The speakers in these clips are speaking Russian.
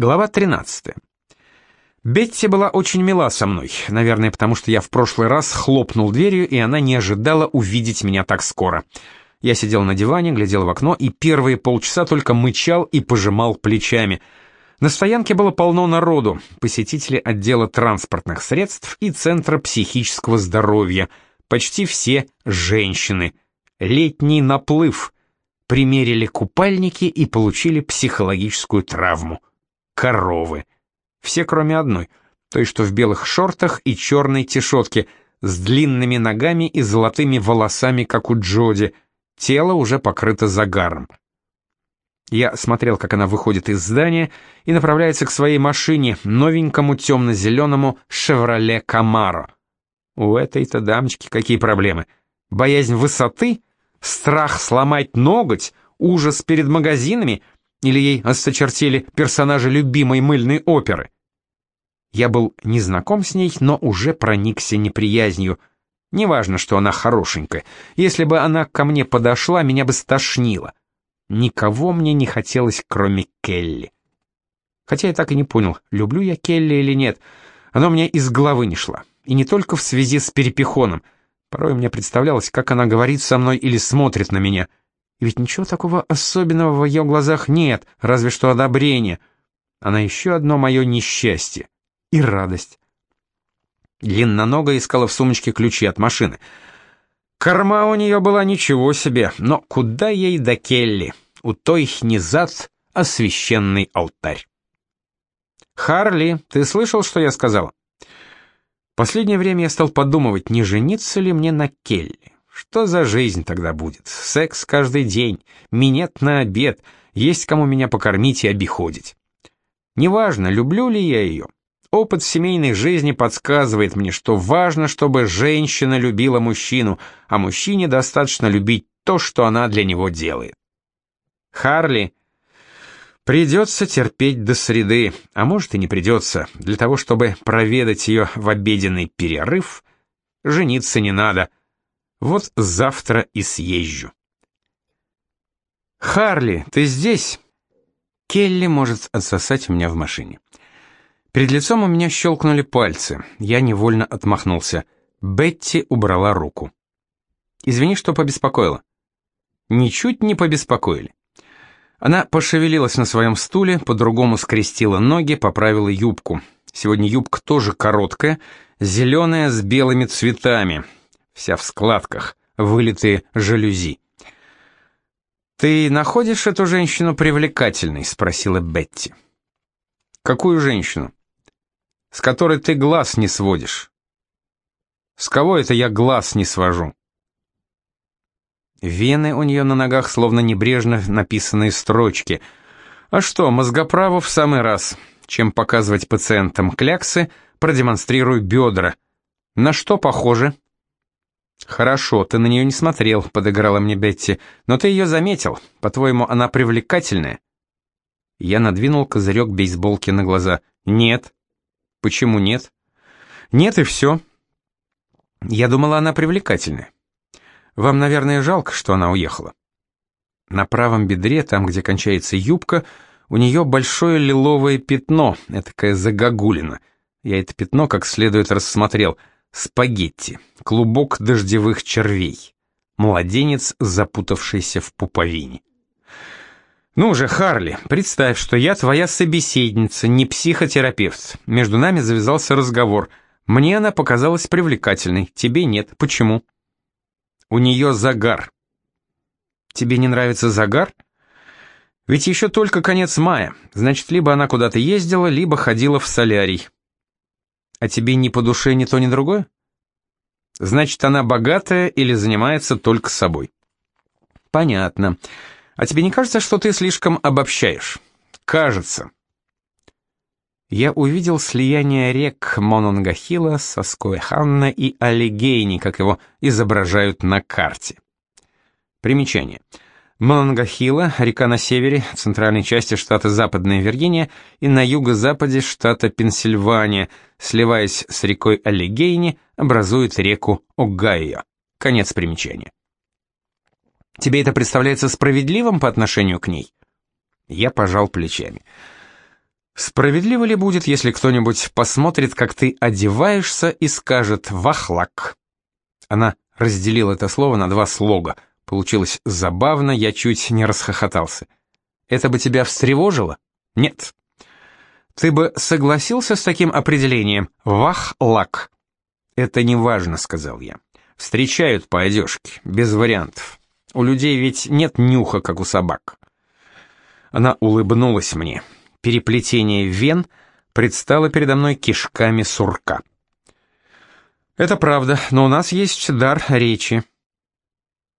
Глава 13. Бетти была очень мила со мной, наверное, потому что я в прошлый раз хлопнул дверью, и она не ожидала увидеть меня так скоро. Я сидел на диване, глядел в окно, и первые полчаса только мычал и пожимал плечами. На стоянке было полно народу, посетители отдела транспортных средств и Центра психического здоровья, почти все женщины. Летний наплыв. Примерили купальники и получили психологическую травму коровы. Все, кроме одной, той, что в белых шортах и черной тишотке, с длинными ногами и золотыми волосами, как у Джоди. Тело уже покрыто загаром. Я смотрел, как она выходит из здания и направляется к своей машине, новенькому темно-зеленому «Шевроле Камаро». У этой-то дамочки какие проблемы? Боязнь высоты? Страх сломать ноготь? Ужас перед магазинами — или ей осточертели персонажи любимой мыльной оперы? Я был не знаком с ней, но уже проникся неприязнью. Неважно, что она хорошенькая. Если бы она ко мне подошла, меня бы стошнило. Никого мне не хотелось, кроме Келли. Хотя я так и не понял, люблю я Келли или нет. Она меня из головы не шла. И не только в связи с перепихоном. Порой мне представлялось, как она говорит со мной или смотрит на меня — и ведь ничего такого особенного в ее глазах нет, разве что одобрение. Она еще одно мое несчастье. И радость. Длинноногая искала в сумочке ключи от машины. Корма у нее была ничего себе, но куда ей до Келли? У той не зад, а священный алтарь. «Харли, ты слышал, что я сказала?» Последнее время я стал подумывать, не жениться ли мне на Келли. Что за жизнь тогда будет? Секс каждый день, минет на обед, есть кому меня покормить и обиходить. Неважно, люблю ли я ее. Опыт семейной жизни подсказывает мне, что важно, чтобы женщина любила мужчину, а мужчине достаточно любить то, что она для него делает. Харли, придется терпеть до среды, а может и не придется. Для того, чтобы проведать ее в обеденный перерыв, жениться не надо — вот завтра и съезжу. «Харли, ты здесь?» Келли может отсосать у меня в машине. Перед лицом у меня щелкнули пальцы. Я невольно отмахнулся. Бетти убрала руку. «Извини, что побеспокоила». Ничуть не побеспокоили. Она пошевелилась на своем стуле, по-другому скрестила ноги, поправила юбку. Сегодня юбка тоже короткая, зеленая с белыми цветами, вся в складках, вылитые жалюзи. «Ты находишь эту женщину привлекательной?» — спросила Бетти. «Какую женщину?» «С которой ты глаз не сводишь». «С кого это я глаз не свожу?» Вены у нее на ногах словно небрежно написанные строчки. А что, мозгоправу в самый раз. Чем показывать пациентам кляксы, продемонстрируй бедра. На что похоже? «Хорошо, ты на нее не смотрел», — подыграла мне Бетти. «Но ты ее заметил. По-твоему, она привлекательная?» Я надвинул козырек бейсболки на глаза. «Нет». «Почему нет?» «Нет и все». «Я думала, она привлекательная. Вам, наверное, жалко, что она уехала». На правом бедре, там, где кончается юбка, у нее большое лиловое пятно, этакая загогулина. Я это пятно как следует рассмотрел — Спагетти. Клубок дождевых червей. Младенец, запутавшийся в пуповине. «Ну же, Харли, представь, что я твоя собеседница, не психотерапевт. Между нами завязался разговор. Мне она показалась привлекательной, тебе нет. Почему?» «У нее загар». «Тебе не нравится загар?» «Ведь еще только конец мая. Значит, либо она куда-то ездила, либо ходила в солярий. А тебе ни по душе ни то, ни другое? Значит, она богатая или занимается только собой. Понятно. А тебе не кажется, что ты слишком обобщаешь? Кажется. Я увидел слияние рек Мононгахила, Соскоеханна и Алигейни, как его изображают на карте. Примечание. Примечание. Малангахила, река на севере, центральной части штата Западная Виргиния и на юго-западе штата Пенсильвания, сливаясь с рекой Аллигейни, образует реку Огайо. Конец примечания. Тебе это представляется справедливым по отношению к ней? Я пожал плечами. Справедливо ли будет, если кто-нибудь посмотрит, как ты одеваешься и скажет «вахлак»? Она разделила это слово на два слога. Получилось забавно, я чуть не расхохотался. Это бы тебя встревожило? Нет. Ты бы согласился с таким определением «вахлак»? Это не важно, сказал я. Встречают по одежке, без вариантов. У людей ведь нет нюха, как у собак. Она улыбнулась мне. Переплетение вен предстало передо мной кишками сурка. Это правда, но у нас есть дар речи.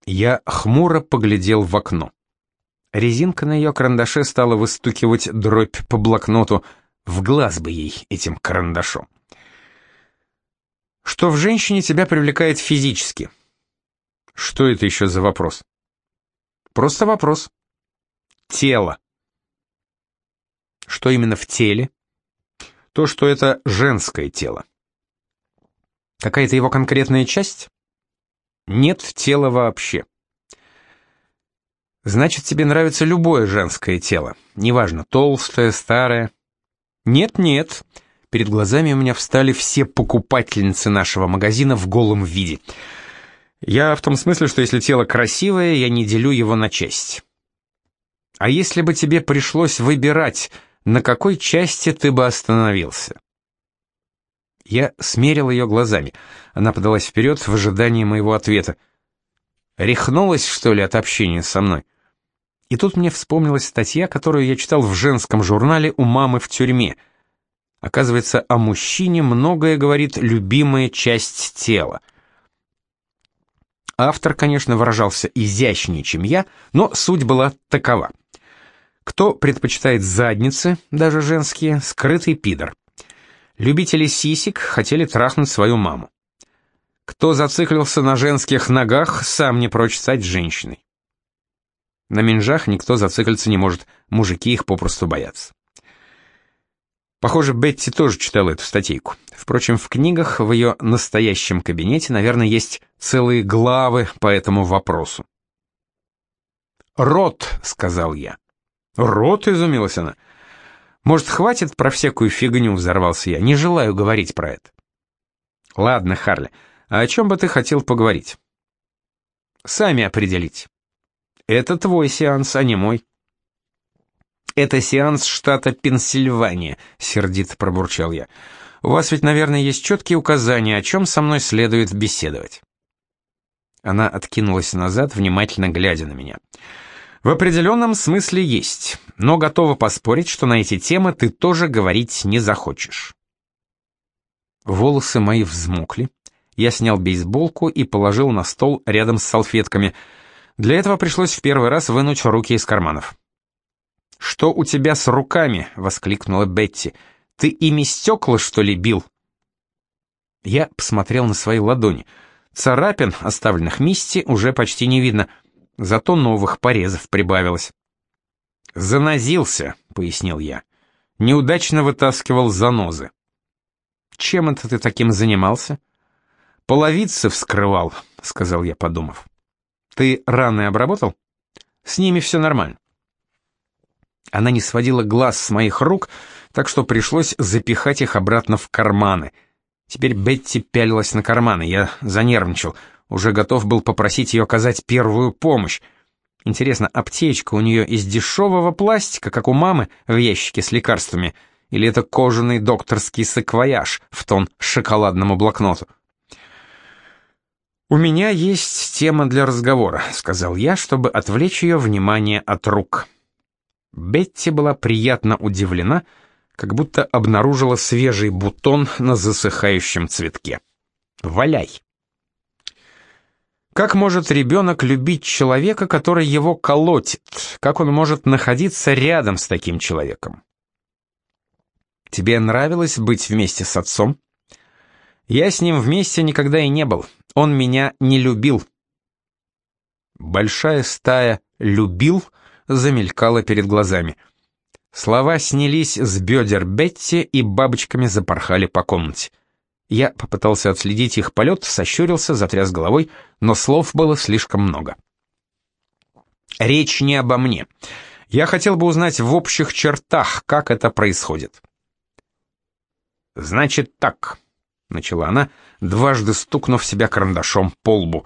Я хмуро поглядел в окно. Резинка на ее карандаше стала выстукивать дробь по блокноту. В глаз бы ей этим карандашом. Что в женщине тебя привлекает физически? Что это еще за вопрос? Просто вопрос. Тело. Что именно в теле? То, что это женское тело. Какая-то его конкретная часть? Нет тела вообще. Значит, тебе нравится любое женское тело, неважно, толстое, старое. Нет-нет, перед глазами у меня встали все покупательницы нашего магазина в голом виде. Я в том смысле, что если тело красивое, я не делю его на части. А если бы тебе пришлось выбирать, на какой части ты бы остановился? Я смерил ее глазами. Она подалась вперед в ожидании моего ответа. Рехнулась, что ли, от общения со мной? И тут мне вспомнилась статья, которую я читал в женском журнале у мамы в тюрьме. Оказывается, о мужчине многое говорит любимая часть тела. Автор, конечно, выражался изящнее, чем я, но суть была такова. Кто предпочитает задницы, даже женские, скрытый пидор. Любители сисек хотели трахнуть свою маму. Кто зациклился на женских ногах, сам не прочь стать женщиной. На минжах никто зациклиться не может, мужики их попросту боятся. Похоже, Бетти тоже читала эту статейку. Впрочем, в книгах в ее настоящем кабинете, наверное, есть целые главы по этому вопросу. «Рот», — сказал я. «Рот?» — изумилась она. «Может, хватит про всякую фигню?» — взорвался я. «Не желаю говорить про это». «Ладно, Харли, а о чем бы ты хотел поговорить?» «Сами определить. Это твой сеанс, а не мой. Это сеанс штата Пенсильвания, сердито пробурчал я. У вас ведь, наверное, есть четкие указания, о чем со мной следует беседовать. Она откинулась назад, внимательно глядя на меня. В определенном смысле есть, но готова поспорить, что на эти темы ты тоже говорить не захочешь. Волосы мои взмокли. Я снял бейсболку и положил на стол рядом с салфетками — для этого пришлось в первый раз вынуть руки из карманов. «Что у тебя с руками?» — воскликнула Бетти. «Ты ими стекла, что ли, бил?» Я посмотрел на свои ладони. Царапин, оставленных Мисти, уже почти не видно, зато новых порезов прибавилось. «Занозился», — пояснил я. «Неудачно вытаскивал занозы». «Чем это ты таким занимался?» «Половицы вскрывал», — сказал я, подумав. Ты раны обработал? С ними все нормально. Она не сводила глаз с моих рук, так что пришлось запихать их обратно в карманы. Теперь Бетти пялилась на карманы, я занервничал, уже готов был попросить ее оказать первую помощь. Интересно, аптечка у нее из дешевого пластика, как у мамы в ящике с лекарствами, или это кожаный докторский саквояж в тон шоколадному блокноту? «У меня есть тема для разговора», — сказал я, чтобы отвлечь ее внимание от рук. Бетти была приятно удивлена, как будто обнаружила свежий бутон на засыхающем цветке. «Валяй!» Как может ребенок любить человека, который его колотит? Как он может находиться рядом с таким человеком? Тебе нравилось быть вместе с отцом? Я с ним вместе никогда и не был. Он меня не любил. Большая стая «любил» замелькала перед глазами. Слова снялись с бедер Бетти и бабочками запорхали по комнате. Я попытался отследить их полет, сощурился, затряс головой, но слов было слишком много. Речь не обо мне. Я хотел бы узнать в общих чертах, как это происходит. «Значит так», — начала она, дважды стукнув себя карандашом по лбу.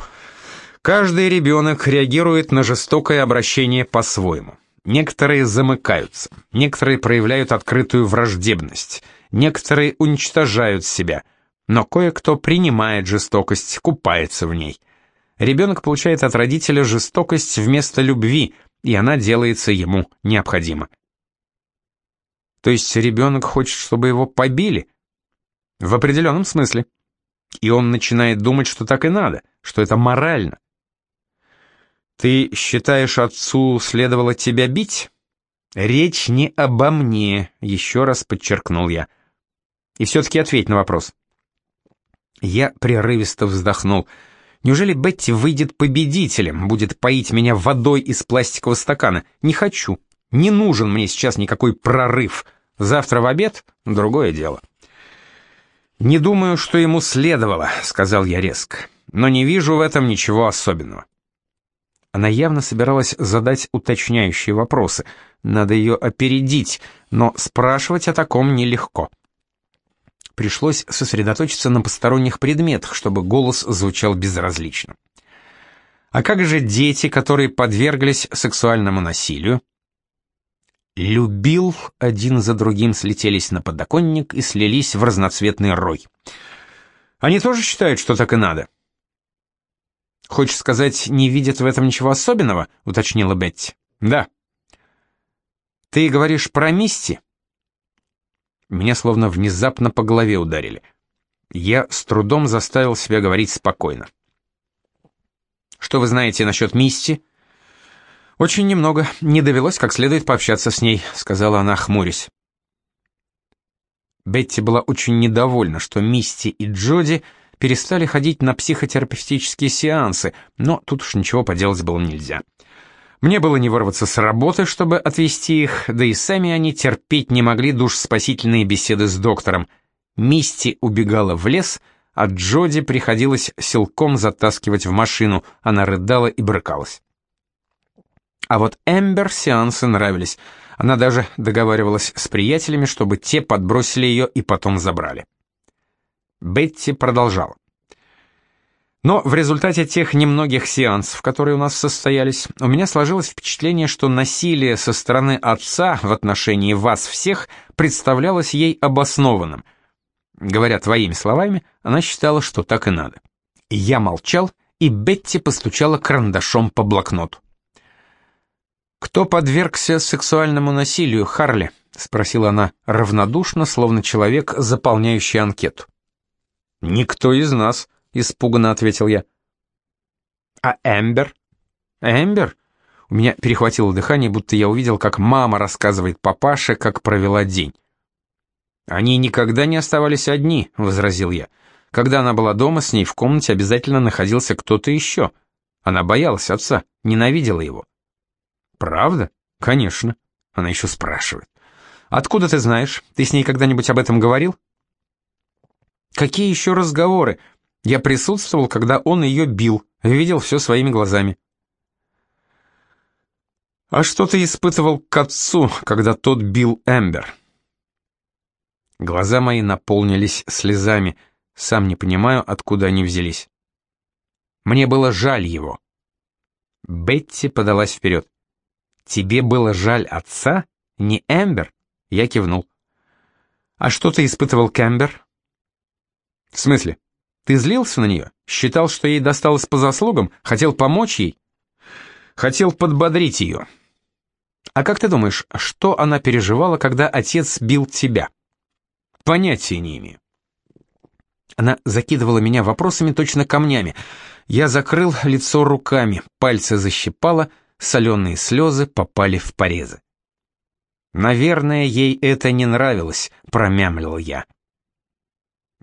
«Каждый ребенок реагирует на жестокое обращение по-своему. Некоторые замыкаются, некоторые проявляют открытую враждебность, некоторые уничтожают себя, но кое-кто принимает жестокость, купается в ней. Ребенок получает от родителя жестокость вместо любви, и она делается ему необходима. То есть ребенок хочет, чтобы его побили? В определенном смысле. И он начинает думать, что так и надо, что это морально. Ты считаешь, отцу следовало тебя бить? Речь не обо мне, еще раз подчеркнул я. И все-таки ответь на вопрос. Я прерывисто вздохнул. Неужели Бетти выйдет победителем, будет поить меня водой из пластикового стакана? Не хочу. Не нужен мне сейчас никакой прорыв. Завтра в обед — другое дело. «Не думаю, что ему следовало», — сказал я резко, «но не вижу в этом ничего особенного». Она явно собиралась задать уточняющие вопросы. Надо ее опередить, но спрашивать о таком нелегко. Пришлось сосредоточиться на посторонних предметах, чтобы голос звучал безразлично. А как же дети, которые подверглись сексуальному насилию? Любил, один за другим слетелись на подоконник и слились в разноцветный рой. Они тоже считают, что так и надо. «Хочешь сказать, не видят в этом ничего особенного?» — уточнила Бетти. «Да». «Ты говоришь про Мисти?» Меня словно внезапно по голове ударили. Я с трудом заставил себя говорить спокойно. «Что вы знаете насчет Мисти?» «Очень немного. Не довелось как следует пообщаться с ней», — сказала она, хмурясь. Бетти была очень недовольна, что Мисти и Джоди перестали ходить на психотерапевтические сеансы, но тут уж ничего поделать было нельзя. Мне было не вырваться с работы, чтобы отвезти их, да и сами они терпеть не могли душ спасительные беседы с доктором. Мисти убегала в лес, а Джоди приходилось силком затаскивать в машину, она рыдала и брыкалась. А вот Эмбер сеансы нравились. Она даже договаривалась с приятелями, чтобы те подбросили ее и потом забрали. Бетти продолжала. Но в результате тех немногих сеансов, которые у нас состоялись, у меня сложилось впечатление, что насилие со стороны отца в отношении вас всех представлялось ей обоснованным. Говоря твоими словами, она считала, что так и надо. Я молчал, и Бетти постучала карандашом по блокноту. «Кто подвергся сексуальному насилию, Харли?» — спросила она равнодушно, словно человек, заполняющий анкету. «Никто из нас», — испуганно ответил я. «А Эмбер?» «Эмбер?» У меня перехватило дыхание, будто я увидел, как мама рассказывает папаше, как провела день. «Они никогда не оставались одни», — возразил я. «Когда она была дома, с ней в комнате обязательно находился кто-то еще. Она боялась отца, ненавидела его. «Правда? Конечно». Она еще спрашивает. «Откуда ты знаешь? Ты с ней когда-нибудь об этом говорил?» «Какие еще разговоры? Я присутствовал, когда он ее бил, видел все своими глазами». «А что ты испытывал к отцу, когда тот бил Эмбер?» Глаза мои наполнились слезами, сам не понимаю, откуда они взялись. Мне было жаль его. Бетти подалась вперед. «Тебе было жаль отца? Не Эмбер?» Я кивнул. «А что ты испытывал к Эмбер?» «В смысле? Ты злился на нее? Считал, что ей досталось по заслугам? Хотел помочь ей?» «Хотел подбодрить ее». «А как ты думаешь, что она переживала, когда отец бил тебя?» «Понятия не имею». Она закидывала меня вопросами точно камнями. Я закрыл лицо руками, пальцы защипало — соленые слезы попали в порезы. «Наверное, ей это не нравилось», — промямлил я.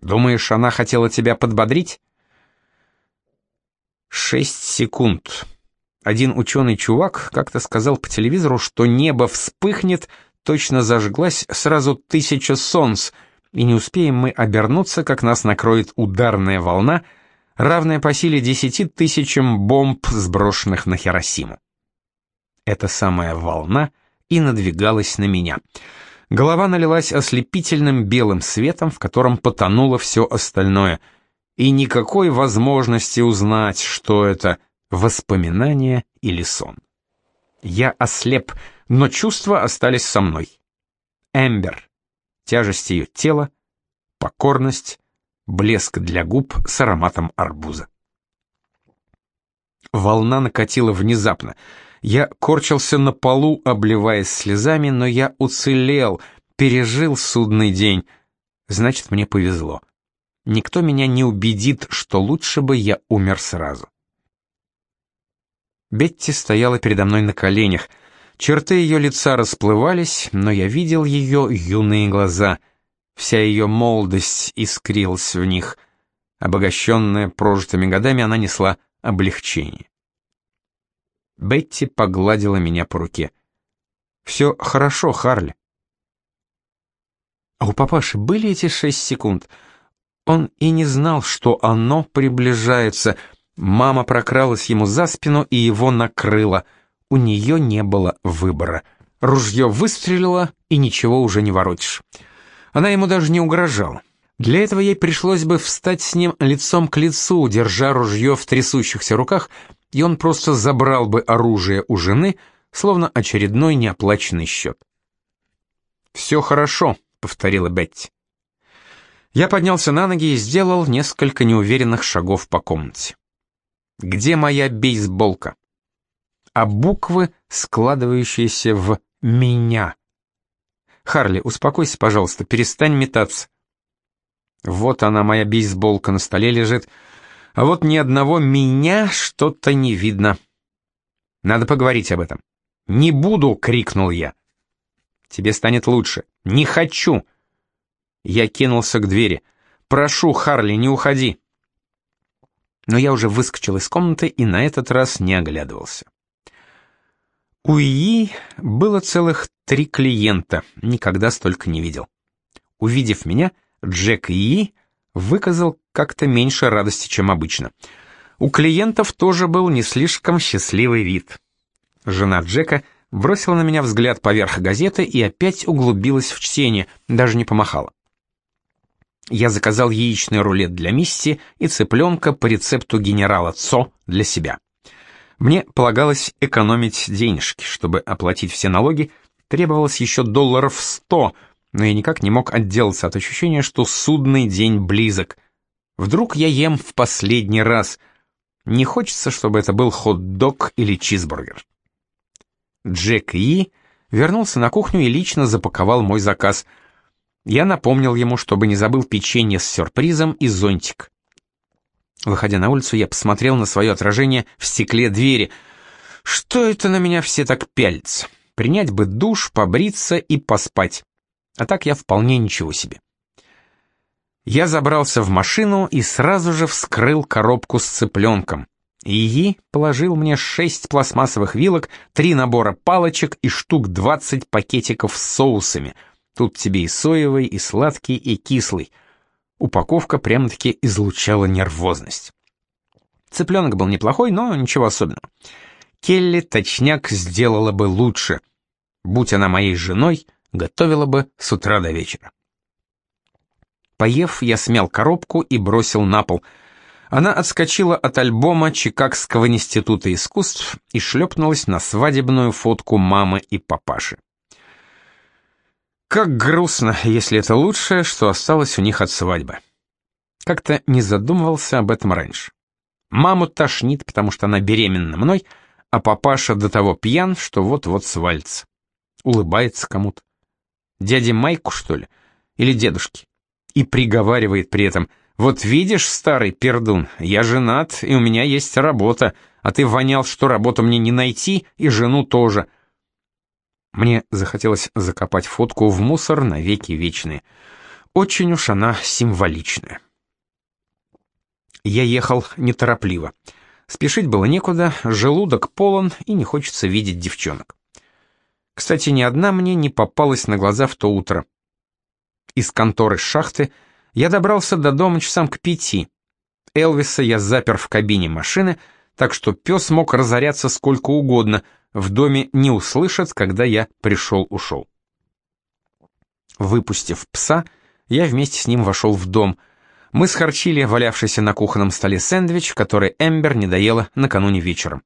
«Думаешь, она хотела тебя подбодрить?» Шесть секунд. Один ученый-чувак как-то сказал по телевизору, что небо вспыхнет, точно зажглась сразу тысяча солнц, и не успеем мы обернуться, как нас накроет ударная волна, равная по силе десяти тысячам бомб, сброшенных на Хиросиму. Эта самая волна и надвигалась на меня. Голова налилась ослепительным белым светом, в котором потонуло все остальное, и никакой возможности узнать, что это — воспоминание или сон. Я ослеп, но чувства остались со мной. Эмбер, тяжесть ее тела, покорность, блеск для губ с ароматом арбуза. Волна накатила внезапно. Я корчился на полу, обливаясь слезами, но я уцелел, пережил судный день. Значит, мне повезло. Никто меня не убедит, что лучше бы я умер сразу. Бетти стояла передо мной на коленях. Черты ее лица расплывались, но я видел ее юные глаза. Вся ее молодость искрилась в них. Обогащенная прожитыми годами, она несла облегчение. Бетти погладила меня по руке. «Все хорошо, Харли». А у папаши были эти шесть секунд? Он и не знал, что оно приближается. Мама прокралась ему за спину и его накрыла. У нее не было выбора. Ружье выстрелило, и ничего уже не воротишь. Она ему даже не угрожала. Для этого ей пришлось бы встать с ним лицом к лицу, держа ружье в трясущихся руках, и он просто забрал бы оружие у жены, словно очередной неоплаченный счет. «Все хорошо», — повторила Бетти. Я поднялся на ноги и сделал несколько неуверенных шагов по комнате. «Где моя бейсболка?» А буквы, складывающиеся в «меня». «Харли, успокойся, пожалуйста, перестань метаться». Вот она, моя бейсболка, на столе лежит. А вот ни одного меня что-то не видно. Надо поговорить об этом. «Не буду!» — крикнул я. «Тебе станет лучше». «Не хочу!» Я кинулся к двери. «Прошу, Харли, не уходи!» Но я уже выскочил из комнаты и на этот раз не оглядывался. У Ии было целых три клиента, никогда столько не видел. Увидев меня, Джек И выказал как-то меньше радости, чем обычно. У клиентов тоже был не слишком счастливый вид. Жена Джека бросила на меня взгляд поверх газеты и опять углубилась в чтение, даже не помахала. Я заказал яичный рулет для Мисси и цыпленка по рецепту генерала Цо для себя. Мне полагалось экономить денежки, чтобы оплатить все налоги, требовалось еще долларов сто — но я никак не мог отделаться от ощущения, что судный день близок. Вдруг я ем в последний раз. Не хочется, чтобы это был хот-дог или чизбургер. Джек И вернулся на кухню и лично запаковал мой заказ. Я напомнил ему, чтобы не забыл печенье с сюрпризом и зонтик. Выходя на улицу, я посмотрел на свое отражение в стекле двери. Что это на меня все так пялятся? Принять бы душ, побриться и поспать. А так я вполне ничего себе. Я забрался в машину и сразу же вскрыл коробку с цыпленком. Ии положил мне шесть пластмассовых вилок, три набора палочек и штук двадцать пакетиков с соусами. Тут тебе и соевый, и сладкий, и кислый. Упаковка прямо-таки излучала нервозность. Цыпленок был неплохой, но ничего особенного. Келли точняк сделала бы лучше. Будь она моей женой — готовила бы с утра до вечера. Поев, я смял коробку и бросил на пол. Она отскочила от альбома Чикагского института искусств и шлепнулась на свадебную фотку мамы и папаши. Как грустно, если это лучшее, что осталось у них от свадьбы. Как-то не задумывался об этом раньше. Маму тошнит, потому что она беременна мной, а папаша до того пьян, что вот-вот свалится. Улыбается кому-то дяде Майку, что ли? Или дедушке? И приговаривает при этом, «Вот видишь, старый пердун, я женат, и у меня есть работа, а ты вонял, что работу мне не найти, и жену тоже». Мне захотелось закопать фотку в мусор на веки вечные. Очень уж она символичная. Я ехал неторопливо. Спешить было некуда, желудок полон, и не хочется видеть девчонок. Кстати, ни одна мне не попалась на глаза в то утро. Из конторы шахты я добрался до дома часам к пяти. Элвиса я запер в кабине машины, так что пес мог разоряться сколько угодно, в доме не услышат, когда я пришел-ушел. Выпустив пса, я вместе с ним вошел в дом. Мы схорчили валявшийся на кухонном столе сэндвич, который Эмбер не доела накануне вечером.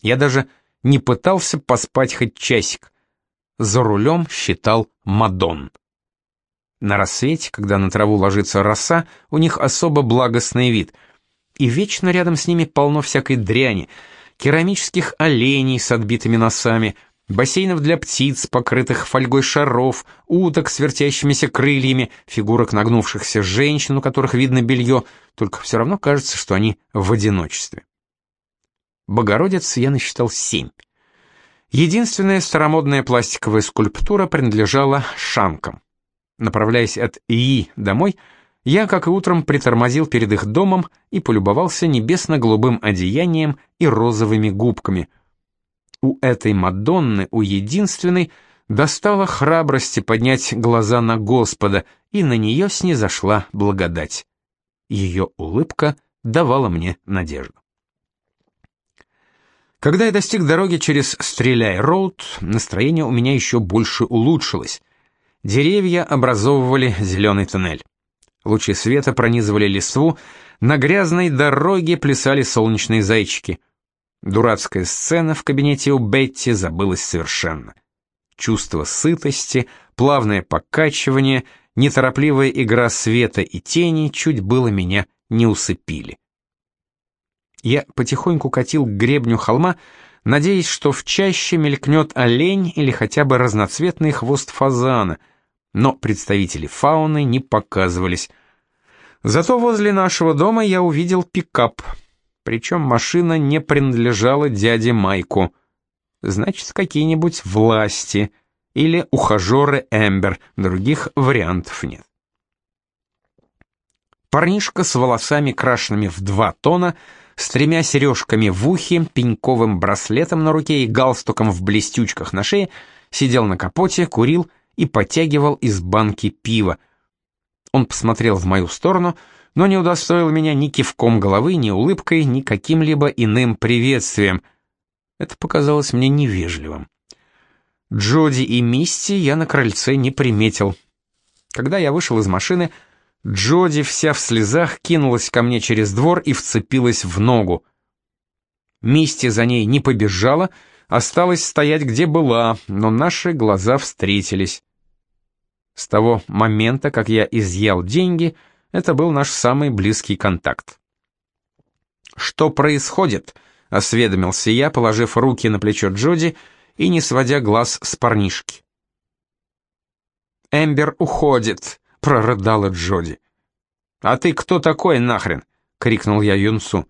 Я даже не пытался поспать хоть часик. За рулем считал Мадон. На рассвете, когда на траву ложится роса, у них особо благостный вид. И вечно рядом с ними полно всякой дряни, керамических оленей с отбитыми носами, бассейнов для птиц, покрытых фольгой шаров, уток с вертящимися крыльями, фигурок нагнувшихся женщин, у которых видно белье, только все равно кажется, что они в одиночестве. Богородиц я насчитал семь. Единственная старомодная пластиковая скульптура принадлежала шанкам. Направляясь от ИИ домой, я, как и утром, притормозил перед их домом и полюбовался небесно-голубым одеянием и розовыми губками. У этой Мадонны, у единственной, достало храбрости поднять глаза на Господа, и на нее снизошла благодать. Ее улыбка давала мне надежду. Когда я достиг дороги через Стреляй-Роуд, настроение у меня еще больше улучшилось. Деревья образовывали зеленый туннель. Лучи света пронизывали листву, на грязной дороге плясали солнечные зайчики. Дурацкая сцена в кабинете у Бетти забылась совершенно. Чувство сытости, плавное покачивание, неторопливая игра света и тени чуть было меня не усыпили. Я потихоньку катил к гребню холма, надеясь, что в чаще мелькнет олень или хотя бы разноцветный хвост фазана, но представители фауны не показывались. Зато возле нашего дома я увидел пикап, причем машина не принадлежала дяде Майку. Значит, какие-нибудь власти или ухажеры Эмбер, других вариантов нет. Парнишка с волосами крашенными в два тона — с тремя сережками в ухе, пеньковым браслетом на руке и галстуком в блестючках на шее, сидел на капоте, курил и потягивал из банки пива. Он посмотрел в мою сторону, но не удостоил меня ни кивком головы, ни улыбкой, ни каким-либо иным приветствием. Это показалось мне невежливым. Джоди и Мисти я на крыльце не приметил. Когда я вышел из машины, Джоди вся в слезах кинулась ко мне через двор и вцепилась в ногу. Мисти за ней не побежала, осталась стоять где была, но наши глаза встретились. С того момента, как я изъял деньги, это был наш самый близкий контакт. «Что происходит?» — осведомился я, положив руки на плечо Джоди и не сводя глаз с парнишки. «Эмбер уходит», прорыдала Джоди. «А ты кто такой нахрен?» — крикнул я Юнсу.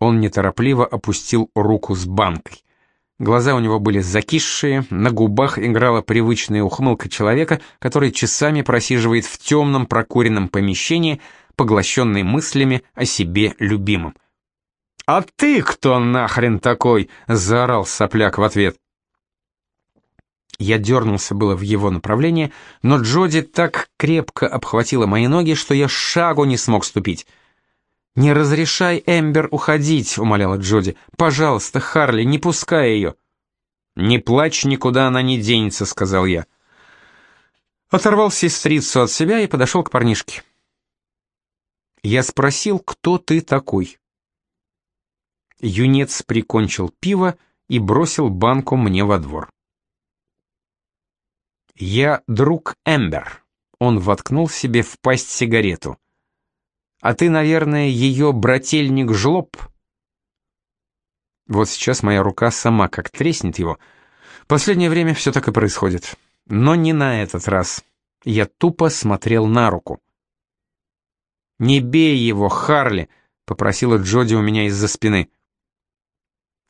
Он неторопливо опустил руку с банкой. Глаза у него были закисшие, на губах играла привычная ухмылка человека, который часами просиживает в темном прокуренном помещении, поглощенный мыслями о себе любимом. «А ты кто нахрен такой?» — заорал сопляк в ответ. Я дернулся было в его направление, но Джоди так крепко обхватила мои ноги, что я шагу не смог ступить. «Не разрешай Эмбер уходить», — умоляла Джоди. «Пожалуйста, Харли, не пускай ее». «Не плачь, никуда она не денется», — сказал я. Оторвал сестрицу от себя и подошел к парнишке. Я спросил, кто ты такой. Юнец прикончил пиво и бросил банку мне во двор. «Я друг Эмбер». Он воткнул себе в пасть сигарету. «А ты, наверное, ее брательник-жлоб?» Вот сейчас моя рука сама как треснет его. Последнее время все так и происходит. Но не на этот раз. Я тупо смотрел на руку. «Не бей его, Харли!» — попросила Джоди у меня из-за спины.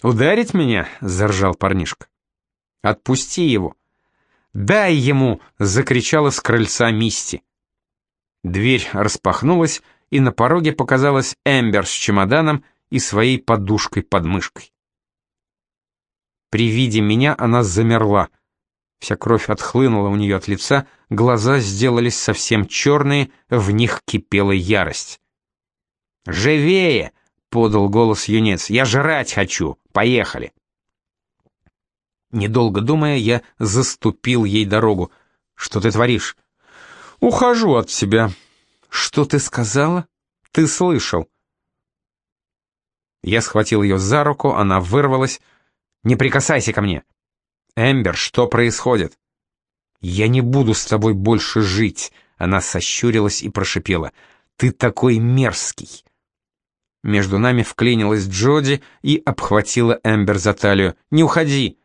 «Ударить меня?» — заржал парнишка. «Отпусти его!» «Дай ему!» — закричала с крыльца Мисти. Дверь распахнулась, и на пороге показалась Эмбер с чемоданом и своей подушкой под мышкой. При виде меня она замерла. Вся кровь отхлынула у нее от лица, глаза сделались совсем черные, в них кипела ярость. «Живее!» — подал голос юнец. «Я жрать хочу! Поехали!» Недолго думая, я заступил ей дорогу. «Что ты творишь?» «Ухожу от тебя». «Что ты сказала?» «Ты слышал». Я схватил ее за руку, она вырвалась. «Не прикасайся ко мне!» «Эмбер, что происходит?» «Я не буду с тобой больше жить!» Она сощурилась и прошипела. «Ты такой мерзкий!» Между нами вклинилась Джоди и обхватила Эмбер за талию. «Не уходи!»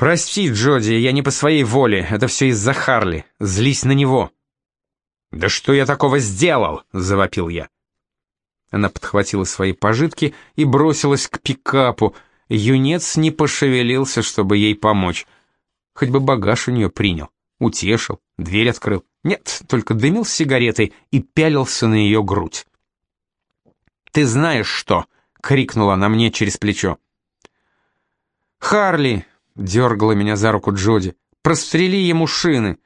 «Прости, Джоди, я не по своей воле. Это все из-за Харли. Злись на него». «Да что я такого сделал?» — завопил я. Она подхватила свои пожитки и бросилась к пикапу. Юнец не пошевелился, чтобы ей помочь. Хоть бы багаж у нее принял, утешил, дверь открыл. Нет, только дымил сигаретой и пялился на ее грудь. «Ты знаешь что?» — крикнула она мне через плечо. «Харли!» — дергала меня за руку Джоди. «Прострели ему шины!»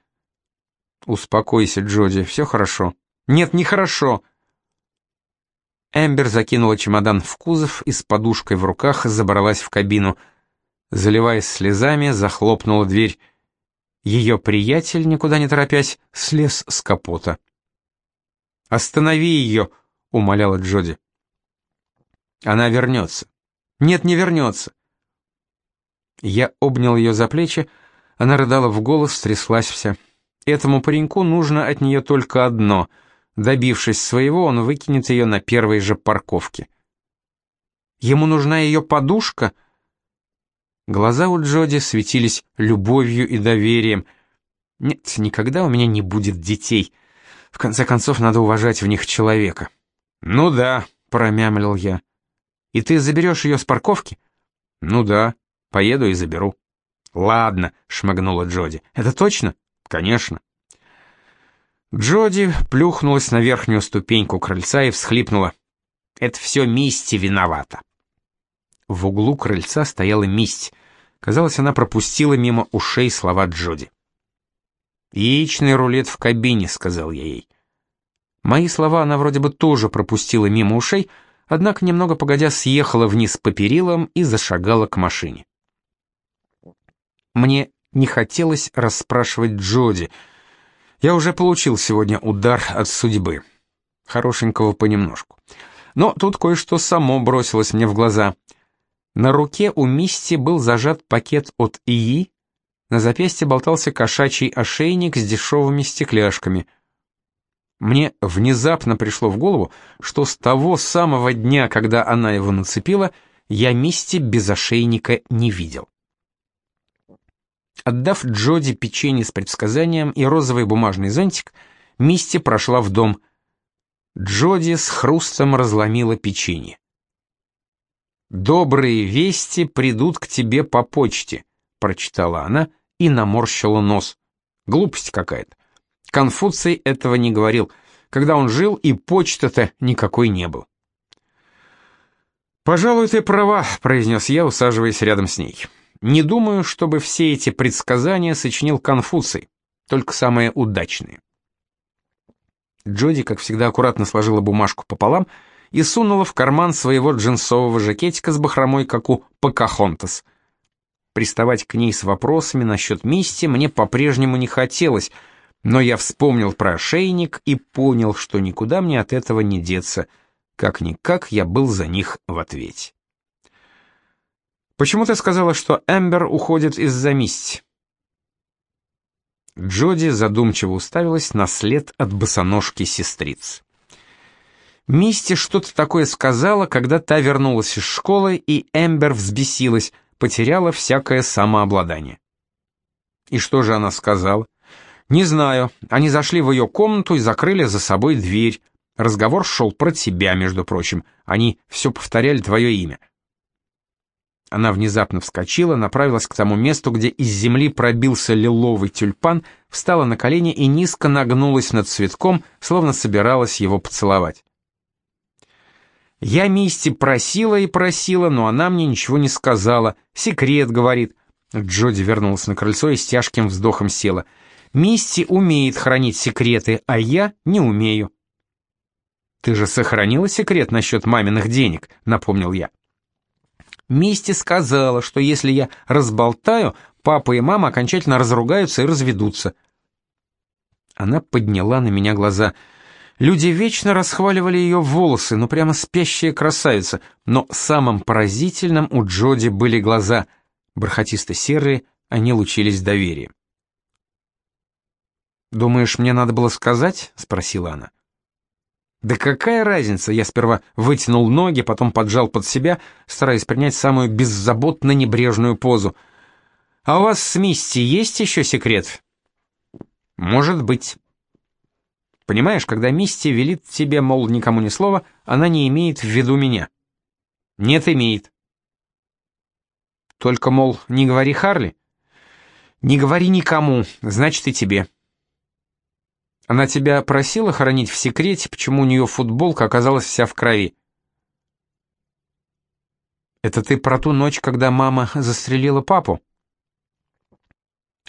«Успокойся, Джоди, все хорошо». «Нет, нехорошо!» Эмбер закинула чемодан в кузов и с подушкой в руках забралась в кабину. Заливаясь слезами, захлопнула дверь. Ее приятель, никуда не торопясь, слез с капота. «Останови ее!» — умоляла Джоди. «Она вернется». «Нет, не вернется». Я обнял ее за плечи, она рыдала в голос, тряслась вся. Этому пареньку нужно от нее только одно — Добившись своего, он выкинет ее на первой же парковке. Ему нужна ее подушка? Глаза у Джоди светились любовью и доверием. Нет, никогда у меня не будет детей. В конце концов, надо уважать в них человека. Ну да, промямлил я. И ты заберешь ее с парковки? Ну да, поеду и заберу. Ладно, шмыгнула Джоди. Это точно? Конечно. Джоди плюхнулась на верхнюю ступеньку крыльца и всхлипнула. «Это все Мисти виновата». В углу крыльца стояла Мисти. Казалось, она пропустила мимо ушей слова Джоди. «Яичный рулет в кабине», — сказал я ей. Мои слова она вроде бы тоже пропустила мимо ушей, однако немного погодя съехала вниз по перилам и зашагала к машине. Мне не хотелось расспрашивать Джоди — я уже получил сегодня удар от судьбы. Хорошенького понемножку. Но тут кое-что само бросилось мне в глаза. На руке у Мисти был зажат пакет от ИИ, на запястье болтался кошачий ошейник с дешевыми стекляшками. Мне внезапно пришло в голову, что с того самого дня, когда она его нацепила, я Мисти без ошейника не видел. Отдав Джоди печенье с предсказанием и розовый бумажный зонтик, Мисти прошла в дом. Джоди с хрустом разломила печенье. «Добрые вести придут к тебе по почте», — прочитала она и наморщила нос. Глупость какая-то. Конфуций этого не говорил. Когда он жил, и почта-то никакой не был. «Пожалуй, ты права», — произнес я, усаживаясь рядом с ней. Не думаю, чтобы все эти предсказания сочинил Конфуций, только самые удачные. Джоди, как всегда, аккуратно сложила бумажку пополам и сунула в карман своего джинсового жакетика с бахромой, как у Покахонтас. Приставать к ней с вопросами насчет Мисти мне по-прежнему не хотелось, но я вспомнил про ошейник и понял, что никуда мне от этого не деться. Как-никак я был за них в ответе. Почему ты сказала, что Эмбер уходит из-за Мисти?» Джоди задумчиво уставилась на след от босоножки сестриц. Мисти что-то такое сказала, когда та вернулась из школы, и Эмбер взбесилась, потеряла всякое самообладание. И что же она сказала? Не знаю. Они зашли в ее комнату и закрыли за собой дверь. Разговор шел про тебя, между прочим. Они все повторяли твое имя. Она внезапно вскочила, направилась к тому месту, где из земли пробился лиловый тюльпан, встала на колени и низко нагнулась над цветком, словно собиралась его поцеловать. Я Мисти просила и просила, но она мне ничего не сказала. Секрет, говорит. Джоди вернулась на крыльцо и с тяжким вздохом села. Мисти умеет хранить секреты, а я не умею. Ты же сохранила секрет насчет маминых денег, напомнил я. Мисти сказала, что если я разболтаю, папа и мама окончательно разругаются и разведутся. Она подняла на меня глаза. Люди вечно расхваливали ее волосы, ну прямо спящая красавица, но самым поразительным у Джоди были глаза. Бархатисто-серые, они лучились доверием. «Думаешь, мне надо было сказать?» — спросила она. «Да какая разница?» Я сперва вытянул ноги, потом поджал под себя, стараясь принять самую беззаботно небрежную позу. «А у вас с Мисти есть еще секрет?» «Может быть». Понимаешь, когда Мисти велит тебе, мол, никому ни слова, она не имеет в виду меня. Нет, имеет. Только, мол, не говори Харли. Не говори никому, значит и тебе. Она тебя просила хранить в секрете, почему у нее футболка оказалась вся в крови. Это ты про ту ночь, когда мама застрелила папу?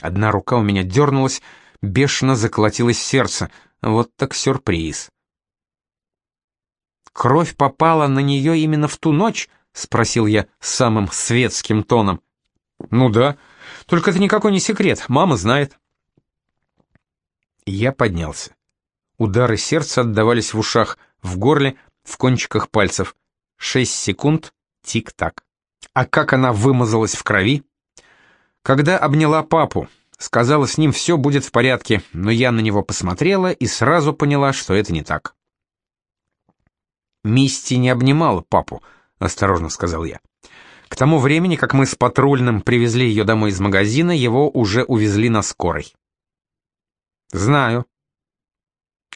Одна рука у меня дернулась, бешено заколотилось сердце. Вот так сюрприз. «Кровь попала на нее именно в ту ночь?» — спросил я самым светским тоном. «Ну да, только это никакой не секрет, мама знает». Я поднялся. Удары сердца отдавались в ушах, в горле, в кончиках пальцев. Шесть секунд, тик-так. А как она вымазалась в крови? Когда обняла папу, сказала, с ним все будет в порядке, но я на него посмотрела и сразу поняла, что это не так. «Мисти не обнимала папу», — осторожно сказал я. К тому времени, как мы с патрульным привезли ее домой из магазина, его уже увезли на скорой. Знаю.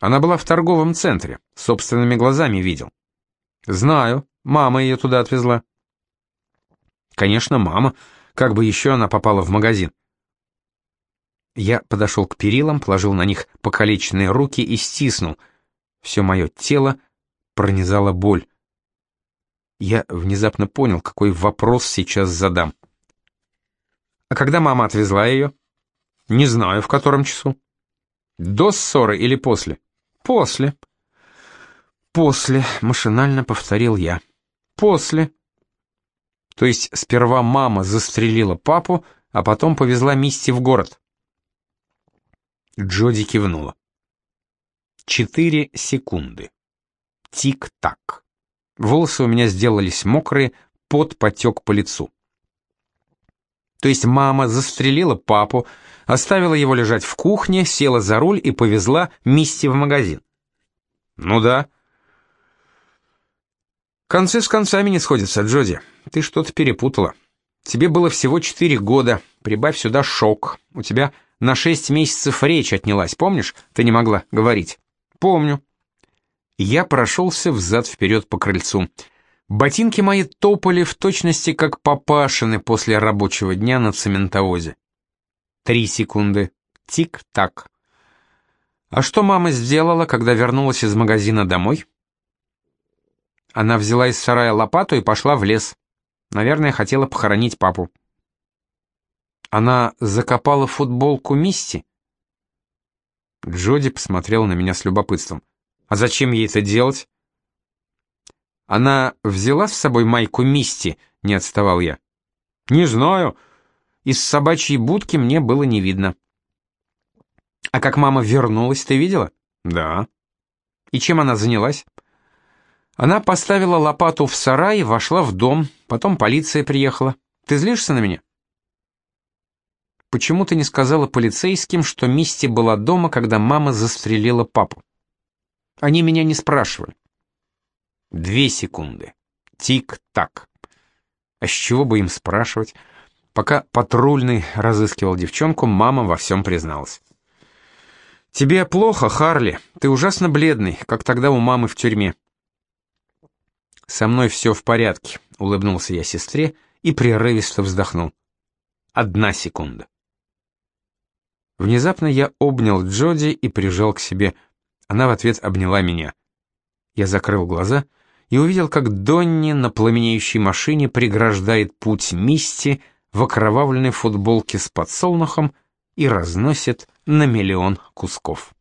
Она была в торговом центре, собственными глазами видел. Знаю, мама ее туда отвезла. Конечно, мама. Как бы еще она попала в магазин? Я подошел к перилам, положил на них покалеченные руки и стиснул. Все мое тело пронизала боль. Я внезапно понял, какой вопрос сейчас задам. А когда мама отвезла ее? Не знаю, в котором часу. До ссоры или после? После. После, машинально повторил я. После. То есть сперва мама застрелила папу, а потом повезла Мисти в город. Джоди кивнула. Четыре секунды. Тик-так. Волосы у меня сделались мокрые, пот потек по лицу. То есть мама застрелила папу, оставила его лежать в кухне, села за руль и повезла Мисти в магазин. Ну да. Концы с концами не сходятся, Джоди. Ты что-то перепутала. Тебе было всего четыре года, прибавь сюда шок. У тебя на шесть месяцев речь отнялась, помнишь? Ты не могла говорить. Помню. Я прошелся взад-вперед по крыльцу. Ботинки мои топали в точности, как папашины после рабочего дня на цементовозе. Три секунды. Тик-так. А что мама сделала, когда вернулась из магазина домой? Она взяла из сарая лопату и пошла в лес. Наверное, хотела похоронить папу. Она закопала футболку Мисти? Джоди посмотрела на меня с любопытством. А зачем ей это делать? Она взяла с собой майку Мисти, не отставал я. Не знаю, из собачьей будки мне было не видно. А как мама вернулась, ты видела? Да. И чем она занялась? Она поставила лопату в сарай, вошла в дом, потом полиция приехала. Ты злишься на меня? Почему ты не сказала полицейским, что Мисти была дома, когда мама застрелила папу? Они меня не спрашивали. Две секунды. Тик-так. А с чего бы им спрашивать? Пока патрульный разыскивал девчонку, мама во всем призналась. «Тебе плохо, Харли. Ты ужасно бледный, как тогда у мамы в тюрьме». «Со мной все в порядке», — улыбнулся я сестре и прерывисто вздохнул. «Одна секунда». Внезапно я обнял Джоди и прижал к себе. Она в ответ обняла меня. Я закрыл глаза и увидел, как Донни на пламенеющей машине преграждает путь Мисти, в окровавленной футболке с подсолнухом и разносит на миллион кусков.